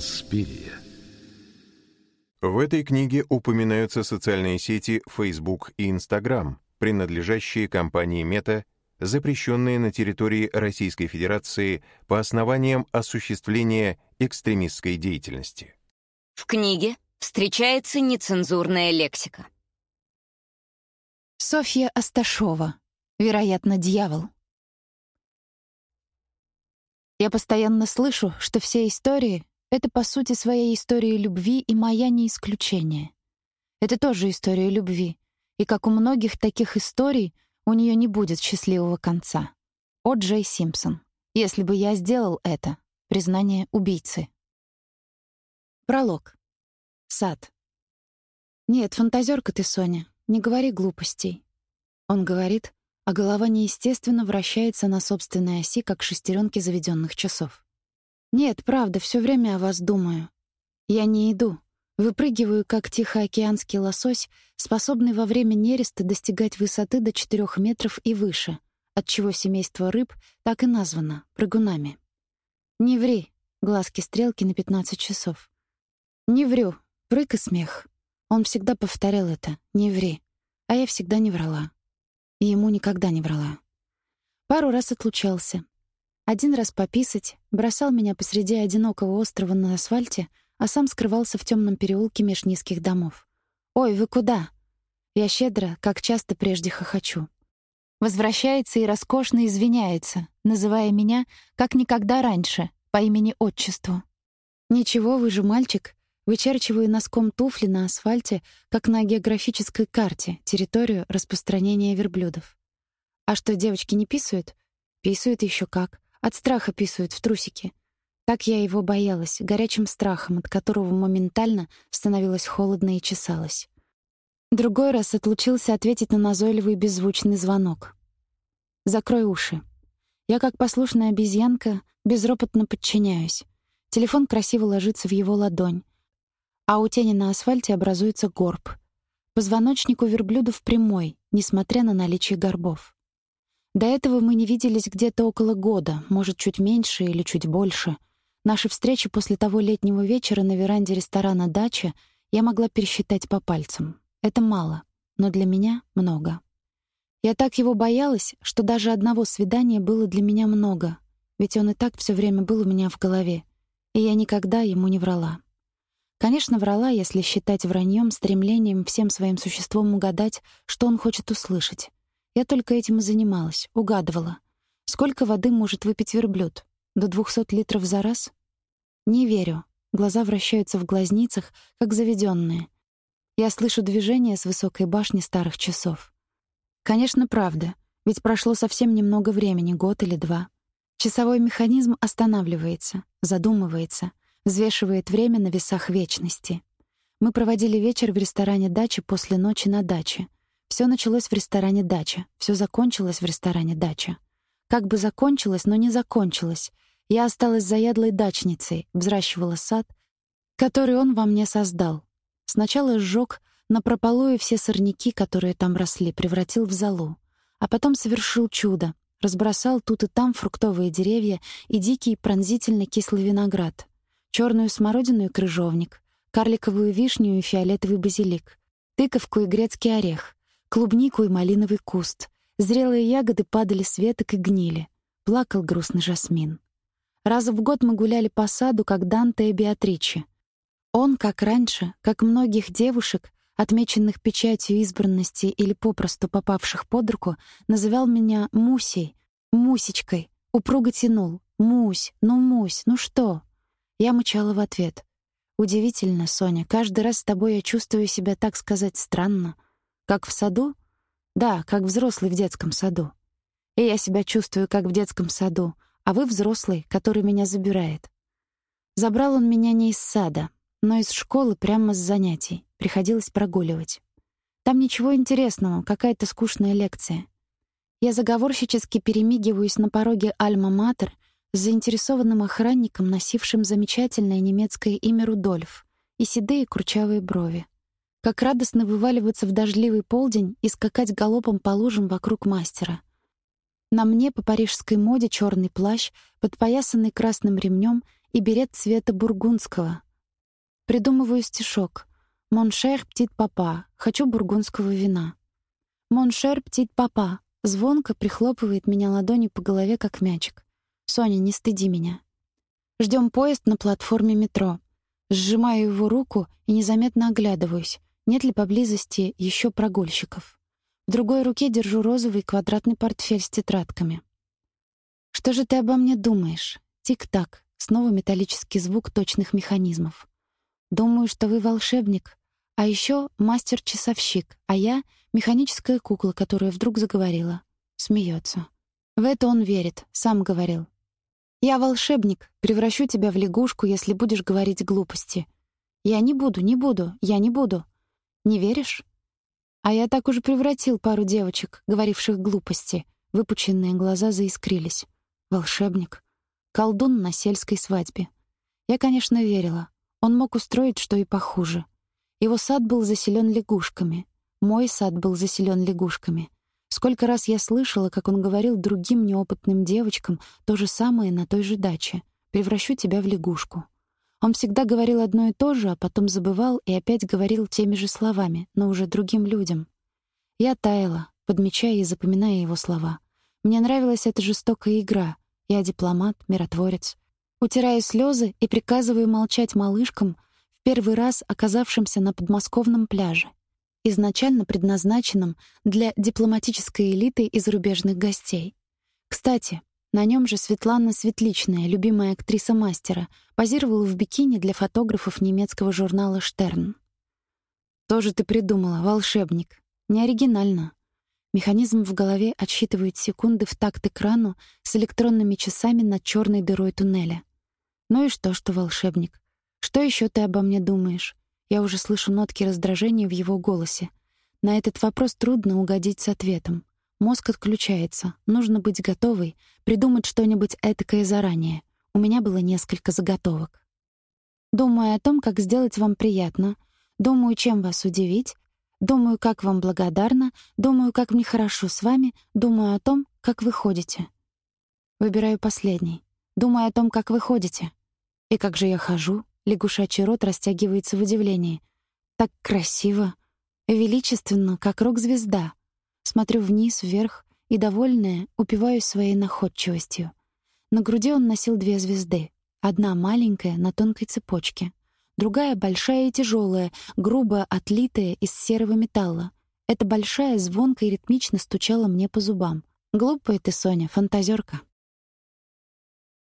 Инспирия. В этой книге упоминаются социальные сети Facebook и Instagram, принадлежащие компании Meta, запрещенные на территории Российской Федерации по основаниям осуществления экстремистской деятельности. В книге встречается нецензурная лексика. Софья Асташова. Вероятно, дьявол. Я постоянно слышу, что все истории — это, по сути, своей истории любви, и моя не исключение. Это тоже история любви, и, как у многих таких историй, у нее не будет счастливого конца. О. Джей Симпсон. Если бы я сделал это. Признание убийцы. Пролог. Сад. Нет, фантазерка ты, Соня. Не говори глупостей. Он говорит, а голова неестественно вращается на собственной оси, как шестеренки заведенных часов. Нет, правда, все время о вас думаю. Я не иду. Выпрыгиваю, как тихоокеанский лосось, способный во время нереста достигать высоты до 4 метров и выше, отчего семейство рыб так и названо — прыгунами. Не ври, глазки-стрелки на 15 часов. Не врю, прыг и смех. Он всегда повторял это, не ври. А я всегда не врала и ему никогда не врала. Пару раз отлучался. Один раз пописать, бросал меня посреди одинокого острова на асфальте, а сам скрывался в темном переулке меж низких домов. «Ой, вы куда?» Я щедро, как часто прежде хохочу. Возвращается и роскошно извиняется, называя меня, как никогда раньше, по имени-отчеству. «Ничего, вы же мальчик», Вычерчиваю носком туфли на асфальте, как на географической карте, территорию распространения верблюдов. А что, девочки не писают? Писают еще как. От страха писают в трусики. Так я его боялась, горячим страхом, от которого моментально становилось холодно и чесалось. Другой раз отлучился ответить на назойливый беззвучный звонок. «Закрой уши». Я, как послушная обезьянка, безропотно подчиняюсь. Телефон красиво ложится в его ладонь а у тени на асфальте образуется горб. Позвоночник у верблюдов прямой, несмотря на наличие горбов. До этого мы не виделись где-то около года, может, чуть меньше или чуть больше. Наши встречи после того летнего вечера на веранде ресторана «Дача» я могла пересчитать по пальцам. Это мало, но для меня — много. Я так его боялась, что даже одного свидания было для меня много, ведь он и так все время был у меня в голове, и я никогда ему не врала. Конечно, врала, если считать враньем стремлением всем своим существом угадать, что он хочет услышать. Я только этим и занималась, угадывала. Сколько воды может выпить верблюд? До двухсот литров за раз? Не верю. Глаза вращаются в глазницах, как заведенные. Я слышу движение с высокой башни старых часов. Конечно, правда, ведь прошло совсем немного времени, год или два. Часовой механизм останавливается, задумывается, взвешивает время на весах вечности. Мы проводили вечер в ресторане «Дача» после ночи на даче. Все началось в ресторане «Дача», все закончилось в ресторане «Дача». Как бы закончилось, но не закончилось. Я осталась заядлой дачницей, взращивала сад, который он во мне создал. Сначала сжег напропалую все сорняки, которые там росли, превратил в золу. А потом совершил чудо. Разбросал тут и там фруктовые деревья и дикий пронзительно кислый виноград черную смородину и крыжовник, карликовую вишню и фиолетовый базилик, тыковку и грецкий орех, клубнику и малиновый куст. Зрелые ягоды падали с веток и гнили. Плакал грустный жасмин. Раз в год мы гуляли по саду, как Данте и Беатриче. Он, как раньше, как многих девушек, отмеченных печатью избранности или попросту попавших под руку, называл меня Мусей, Мусечкой, упруго тянул. «Мусь, ну, Мусь, ну что?» Я мычала в ответ. «Удивительно, Соня, каждый раз с тобой я чувствую себя, так сказать, странно. Как в саду? Да, как взрослый в детском саду. И я себя чувствую, как в детском саду, а вы взрослый, который меня забирает. Забрал он меня не из сада, но из школы прямо с занятий. Приходилось прогуливать. Там ничего интересного, какая-то скучная лекция. Я заговорщически перемигиваюсь на пороге Альма-Матер с заинтересованным охранником, носившим замечательное немецкое имя Рудольф, и седые курчавые брови. Как радостно вываливаться в дождливый полдень и скакать галопом по лужам вокруг мастера. На мне по парижской моде черный плащ, подпоясанный красным ремнем и берет цвета бургундского. Придумываю стишок. «Mon cher petit papa, хочу бургундского вина». «Mon cher petit papa», звонко прихлопывает меня ладонью по голове, как мячик. «Соня, не стыди меня». Ждем поезд на платформе метро. Сжимаю его руку и незаметно оглядываюсь, нет ли поблизости еще прогульщиков. В другой руке держу розовый квадратный портфель с тетрадками. «Что же ты обо мне думаешь?» Тик-так, снова металлический звук точных механизмов. «Думаю, что вы волшебник, а еще мастер-часовщик, а я — механическая кукла, которая вдруг заговорила. Смеется. В это он верит, сам говорил. «Я волшебник, превращу тебя в лягушку, если будешь говорить глупости». «Я не буду, не буду, я не буду». «Не веришь?» А я так уже превратил пару девочек, говоривших глупости. Выпученные глаза заискрились. Волшебник. Колдун на сельской свадьбе. Я, конечно, верила. Он мог устроить что и похуже. Его сад был заселен лягушками. Мой сад был заселен лягушками. Сколько раз я слышала, как он говорил другим неопытным девочкам то же самое на той же даче. «Превращу тебя в лягушку». Он всегда говорил одно и то же, а потом забывал и опять говорил теми же словами, но уже другим людям. Я таяла, подмечая и запоминая его слова. Мне нравилась эта жестокая игра. Я дипломат, миротворец. Утираю слезы и приказываю молчать малышкам — первый раз оказавшимся на подмосковном пляже, изначально предназначенном для дипломатической элиты и зарубежных гостей. Кстати, на нем же Светлана Светличная, любимая актриса мастера, позировала в бикини для фотографов немецкого журнала «Штерн». «Тоже ты придумала, волшебник. Не оригинально». Механизм в голове отсчитывает секунды в такт экрану с электронными часами над черной дырой туннеля. Ну и что, что волшебник? Что еще ты обо мне думаешь? Я уже слышу нотки раздражения в его голосе. На этот вопрос трудно угодить с ответом. Мозг отключается. Нужно быть готовой, придумать что-нибудь этакое заранее. У меня было несколько заготовок. Думаю о том, как сделать вам приятно. Думаю, чем вас удивить. Думаю, как вам благодарна. Думаю, как мне хорошо с вами. Думаю о том, как вы ходите. Выбираю последний. Думаю о том, как вы ходите. И как же я хожу? Лягушачий рот растягивается в удивлении. Так красиво, величественно, как рок-звезда. Смотрю вниз, вверх и, довольная, упиваюсь своей находчивостью. На груди он носил две звезды. Одна маленькая, на тонкой цепочке. Другая большая и тяжелая, грубо отлитая из серого металла. Эта большая звонко и ритмично стучала мне по зубам. Глупая ты, Соня, фантазерка.